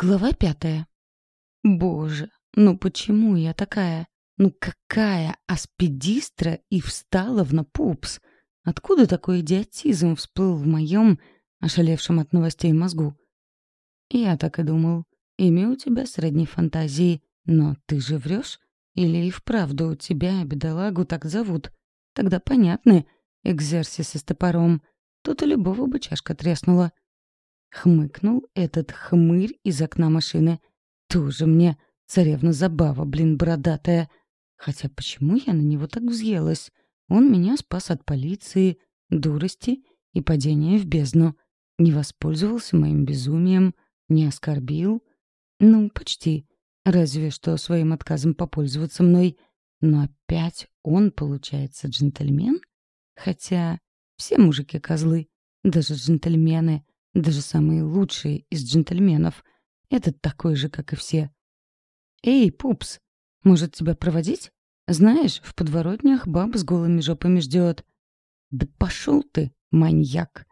Глава пятая. Боже, ну почему я такая? Ну какая аспидистра и встала в напупс? Откуда такой идиотизм всплыл в моем, ошалевшем от новостей мозгу? Я так и думал. Имя у тебя сродни фантазии, но ты же врешь? Или и вправду у тебя, бедолагу, так зовут? Тогда понятны экзерсисы с топором. Тут у любого бы чашка треснула. — Хмыкнул этот хмырь из окна машины. Тоже мне царевна забава, блин, бородатая. Хотя почему я на него так взъелась? Он меня спас от полиции, дурости и падения в бездну. Не воспользовался моим безумием, не оскорбил. Ну, почти. Разве что своим отказом попользоваться мной. Но опять он, получается, джентльмен? Хотя все мужики козлы, даже джентльмены. Даже самые лучшие из джентльменов. Этот такой же, как и все. «Эй, пупс, может, тебя проводить? Знаешь, в подворотнях баб с голыми жопами ждет». «Да пошел ты, маньяк!»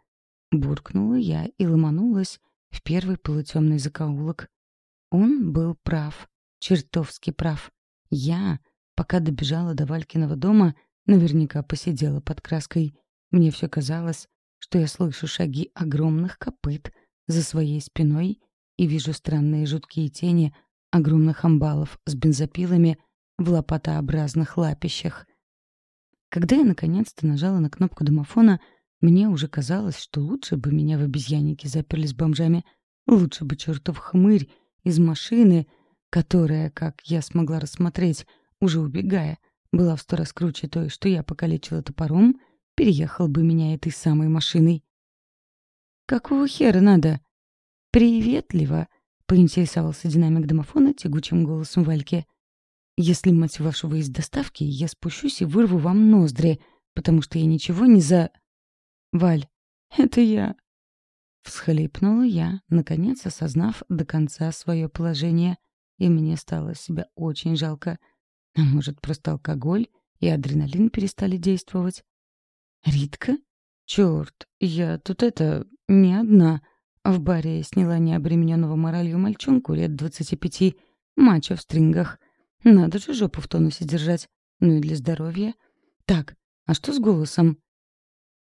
Буркнула я и ломанулась в первый полутемный закоулок. Он был прав, чертовски прав. Я, пока добежала до Валькиного дома, наверняка посидела под краской. Мне все казалось, что я слышу шаги огромных копыт за своей спиной и вижу странные жуткие тени огромных амбалов с бензопилами в лопатообразных лапищах. Когда я наконец-то нажала на кнопку домофона, мне уже казалось, что лучше бы меня в обезьяннике заперли с бомжами, лучше бы чертов хмырь из машины, которая, как я смогла рассмотреть, уже убегая, была в сто раз круче той, что я покалечила топором — Переехал бы меня этой самой машиной. «Какого хера надо?» «Приветливо», — поинтересовался динамик домофона тягучим голосом Вальки. «Если, мать вашу, вы из доставки, я спущусь и вырву вам ноздри, потому что я ничего не за...» «Валь, это я», — всхлипнула я, наконец осознав до конца свое положение, и мне стало себя очень жалко. А может, просто алкоголь и адреналин перестали действовать? «Ритка? Черт, я тут это... не одна». В баре я сняла необремененного моралью мальчонку лет двадцати пяти, мачо в стрингах. Надо же жопу в тонусе держать. Ну и для здоровья. Так, а что с голосом?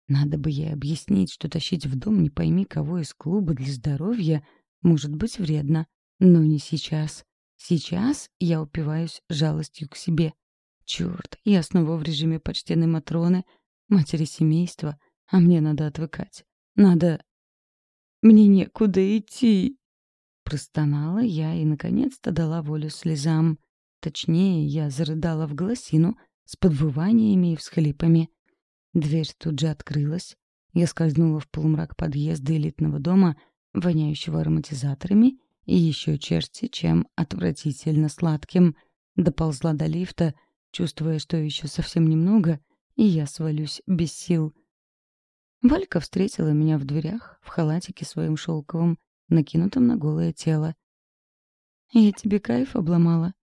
Надо бы ей объяснить, что тащить в дом не пойми кого из клуба для здоровья может быть вредно. Но не сейчас. Сейчас я упиваюсь жалостью к себе. Черт, я снова в режиме почтенной Матроны — матери семейства, а мне надо отвыкать. Надо... Мне некуда идти. Простонала я и, наконец-то, дала волю слезам. Точнее, я зарыдала в голосину с подвываниями и всхлипами. Дверь тут же открылась. Я скользнула в полумрак подъезда элитного дома, воняющего ароматизаторами и еще черти, чем отвратительно сладким. Доползла до лифта, чувствуя, что еще совсем немного, и я свалюсь без сил. Валька встретила меня в дверях, в халатике своим шелковым, накинутом на голое тело. «Я тебе кайф обломала».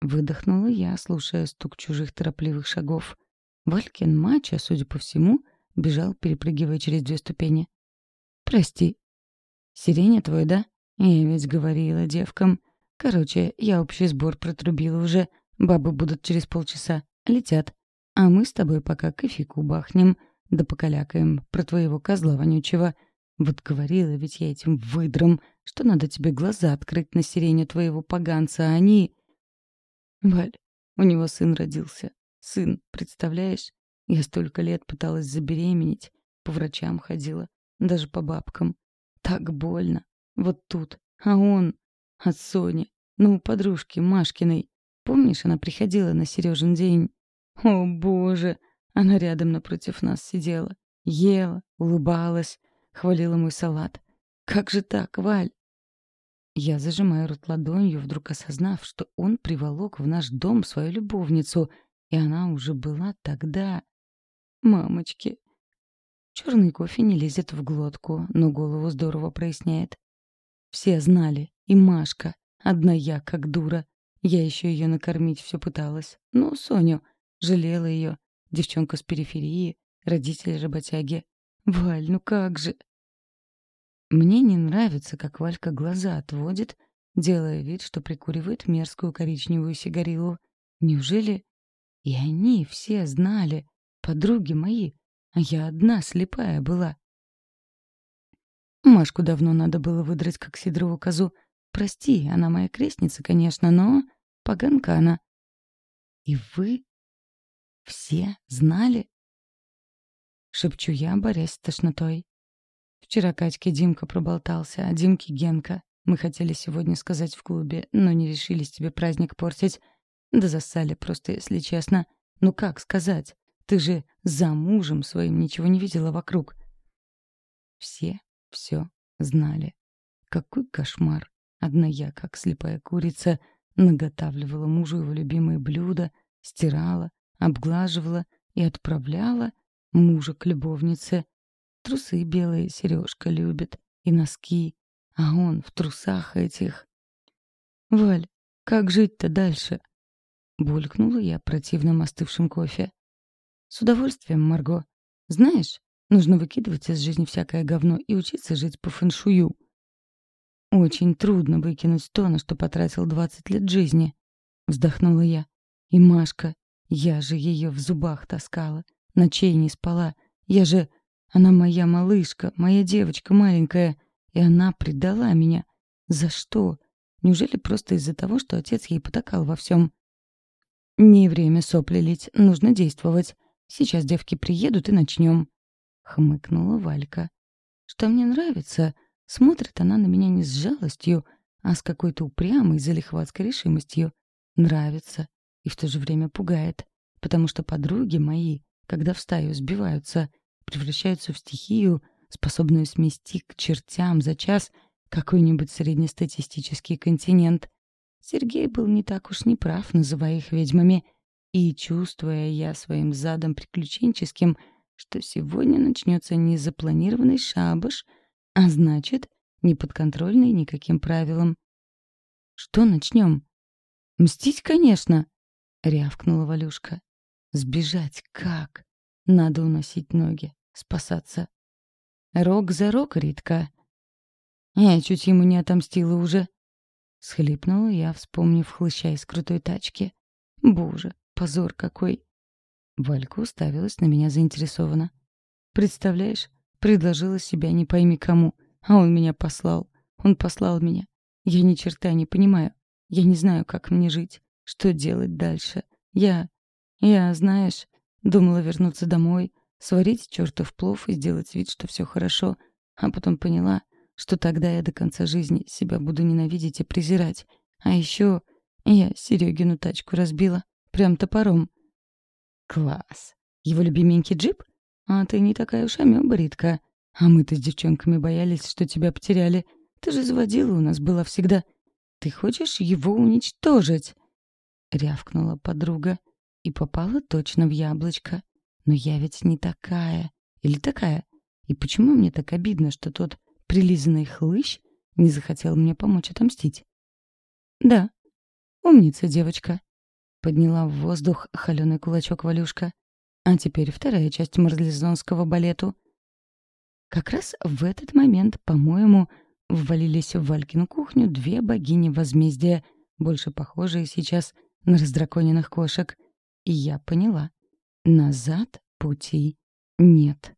Выдохнула я, слушая стук чужих торопливых шагов. Валькин мача, судя по всему, бежал, перепрыгивая через две ступени. «Прости». «Сирене твой, да? Я ведь говорила девкам. Короче, я общий сбор протрубила уже. Бабы будут через полчаса. Летят а мы с тобой пока кофейку бахнем, да покалякаем про твоего козла вонючего. Вот говорила ведь я этим выдрам, что надо тебе глаза открыть на сирене твоего поганца, а они... Валь, у него сын родился. Сын, представляешь? Я столько лет пыталась забеременеть, по врачам ходила, даже по бабкам. Так больно. Вот тут. А он... А От Сони. Ну, подружки Машкиной. Помнишь, она приходила на Сережин день? О, боже! Она рядом напротив нас сидела, ела, улыбалась, хвалила мой салат. Как же так, Валь? Я зажимаю рот ладонью, вдруг осознав, что он приволок в наш дом свою любовницу, и она уже была тогда. Мамочки. Черный кофе не лезет в глотку, но голову здорово проясняет. Все знали, и Машка. Одна я, как дура. Я еще ее накормить все пыталась. Ну, Соню, жалела ее. Девчонка с периферии, родители работяги. Валь, ну как же? Мне не нравится, как Валька глаза отводит, делая вид, что прикуривает мерзкую коричневую сигарилу. Неужели и они все знали, подруги мои, а я одна слепая была? Машку давно надо было выдрать, как сидрову козу. Прости, она моя крестница, конечно, но поганка она. И вы все знали? Шепчу я, борясь с тошнотой. Вчера Катьке Димка проболтался, а Димке Генка. Мы хотели сегодня сказать в клубе, но не решились тебе праздник портить. Да засали просто, если честно. Ну как сказать? Ты же за мужем своим ничего не видела вокруг. Все все знали. Какой кошмар. Одна я, как слепая курица, наготавливала мужу его любимые блюда, стирала, обглаживала и отправляла мужа к любовнице. Трусы белые Сережка любит и носки, а он в трусах этих. «Валь, как жить-то дальше?» Булькнула я противно остывшим кофе. «С удовольствием, Марго. Знаешь, нужно выкидывать из жизни всякое говно и учиться жить по фэншую». «Очень трудно выкинуть то, на что потратил двадцать лет жизни», — вздохнула я. «И Машка я же ее в зубах таскала, ночей не спала. Я же... Она моя малышка, моя девочка маленькая. И она предала меня. За что? Неужели просто из-за того, что отец ей потакал во всем? Не время сопли лить, нужно действовать. Сейчас девки приедут и начнем. Хмыкнула Валька. Что мне нравится, смотрит она на меня не с жалостью, а с какой-то упрямой залихватской решимостью. Нравится и в то же время пугает, потому что подруги мои, когда в стаю сбиваются, превращаются в стихию, способную смести к чертям за час какой-нибудь среднестатистический континент. Сергей был не так уж неправ, называя их ведьмами, и, чувствуя я своим задом приключенческим, что сегодня начнется незапланированный шабаш, а значит, неподконтрольный никаким правилам. «Что начнем?» «Мстить, конечно!» — рявкнула Валюшка. «Сбежать как? Надо уносить ноги, спасаться». «Рок за рок, Ритка!» «Я чуть ему не отомстила уже!» Схлипнула я, вспомнив хлыща из крутой тачки. «Боже, позор какой!» Валька уставилась на меня заинтересованно. «Представляешь, предложила себя не пойми кому, а он меня послал. Он послал меня. Я ни черта не понимаю. Я не знаю, как мне жить. Что делать дальше? Я... Я, знаешь, думала вернуться домой, сварить чертов плов и сделать вид, что все хорошо, а потом поняла, что тогда я до конца жизни себя буду ненавидеть и презирать. А еще я Серегину тачку разбила, прям топором. Класс. Его любименький джип? А ты не такая уж амеба, А мы-то с девчонками боялись, что тебя потеряли. Ты же заводила у нас была всегда. Ты хочешь его уничтожить? — рявкнула подруга. И попала точно в яблочко. Но я ведь не такая. Или такая? И почему мне так обидно, что тот прилизанный хлыщ не захотел мне помочь отомстить? Да, умница девочка. Подняла в воздух холеный кулачок Валюшка. А теперь вторая часть марлезонского балету. Как раз в этот момент, по-моему, ввалились в Валькину кухню две богини возмездия, больше похожие сейчас на раздраконенных кошек. И я поняла. Назад пути нет.